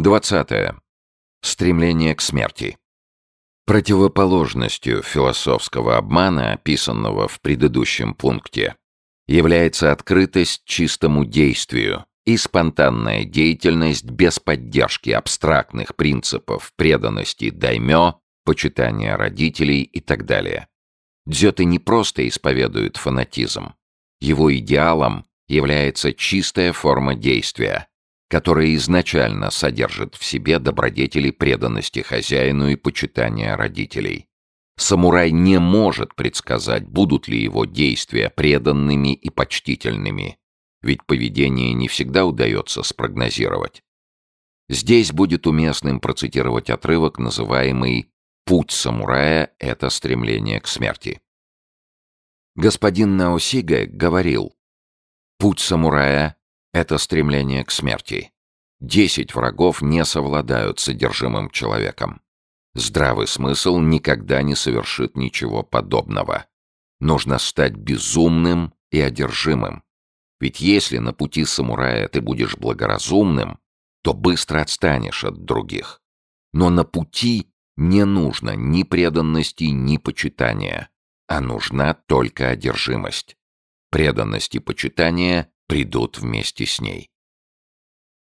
20. Стремление к смерти. Противоположностью философского обмана, описанного в предыдущем пункте, является открытость чистому действию и спонтанная деятельность без поддержки абстрактных принципов преданности даймё, почитания родителей и так далее. Дзёте не просто исповедует фанатизм. Его идеалом является чистая форма действия, которая изначально содержит в себе добродетели преданности хозяину и почитания родителей. Самурай не может предсказать, будут ли его действия преданными и почтительными, ведь поведение не всегда удается спрогнозировать. Здесь будет уместным процитировать отрывок, называемый «Путь самурая — это стремление к смерти». Господин Наосига говорил, «Путь самурая — это стремление к смерти. Десять врагов не совладают с содержимым человеком. Здравый смысл никогда не совершит ничего подобного. Нужно стать безумным и одержимым. Ведь если на пути самурая ты будешь благоразумным, то быстро отстанешь от других. Но на пути не нужно ни преданности, ни почитания, а нужна только одержимость. Преданность и почитание придут вместе с ней.